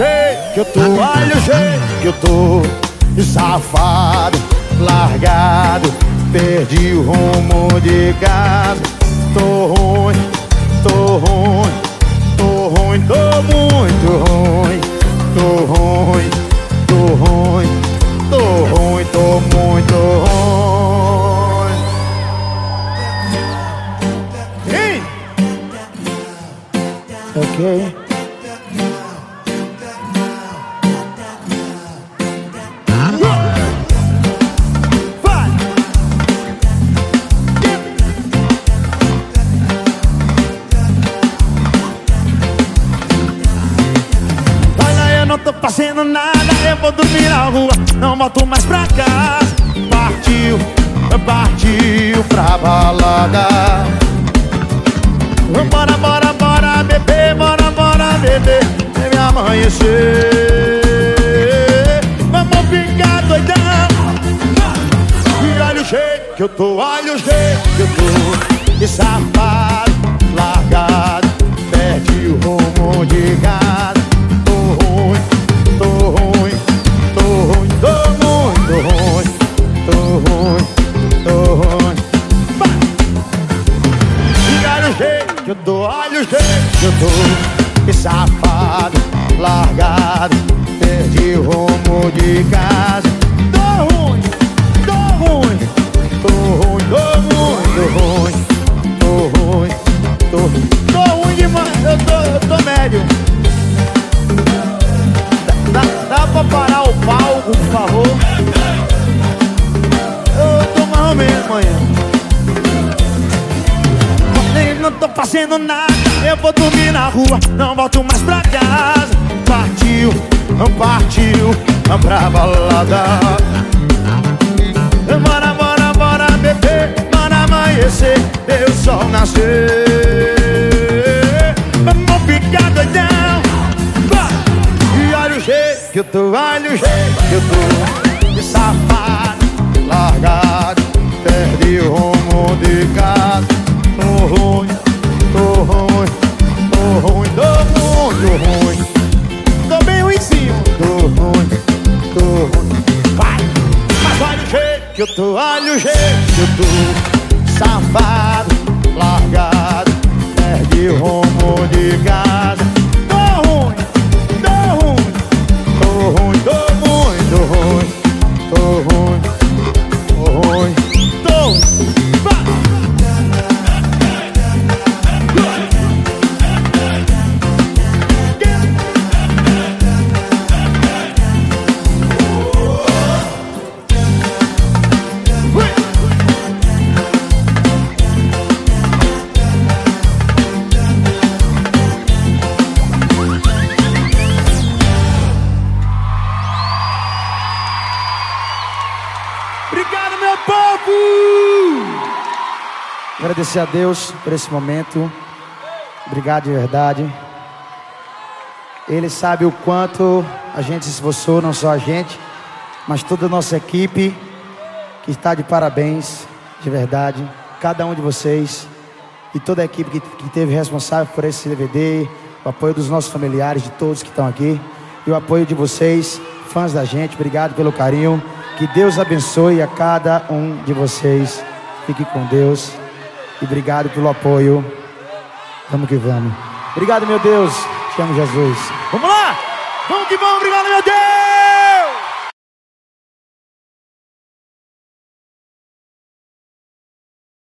jeito que eu tô, olha o jeito que eu tô Safado, largado, perdi o rumo de casa. Tô ruim, tô ruim, tô ruim, tô muito ruim. Tô ruim, tô ruim, tô ruim, tô muito ruim Hein? Ok fazendo nada, eu vou dormir na rua. Não volto mais pra casa. Partiu, partiu pra balada. Bora, bora, bora beber, bora, bora beber. Deve amanhecer. Vamos ficar doidão. E olha o jeito que eu tô, olha o jeito que eu tô. E safado, eu tô, olha o jeito que eu tô Que safado, largado Perdi o rumo de casa. Tô ruim, tô ruim Tô ruim, tô ruim, tô ruim Tô ruim, tô, tô ruim demais Eu tô, eu tô médio. Dá, dá, pra parar o palco, por favor? Eu tô mais ou menos amanhã não tô fazendo nada. Eu vou dormir na rua, não volto mais pra casa. Partiu, partiu, pra balada. Bora, bora, bora beber Bora amanhecer, ver o sol nascer Vamos ficar doidão. E olha o jeito que eu tô, que eu tô, olha o jeito que eu tô Safado, largado, perde o rumo de casa Agradecer a Deus por esse momento. Obrigado de verdade. Ele sabe o quanto a gente se esforçou, não só a gente, mas toda a nossa equipe que está de parabéns, de verdade. Cada um de vocês e toda a equipe que, que teve responsável por esse DVD, o apoio dos nossos familiares, de todos que estão aqui, e o apoio de vocês, fãs da gente. Obrigado pelo carinho. Que Deus abençoe a cada um de vocês. Fique com Deus. E obrigado pelo apoio. Vamos que vamos. Obrigado, meu Deus. Te amo, Jesus. Vamos lá! Vamos que vamos, obrigado, meu Deus!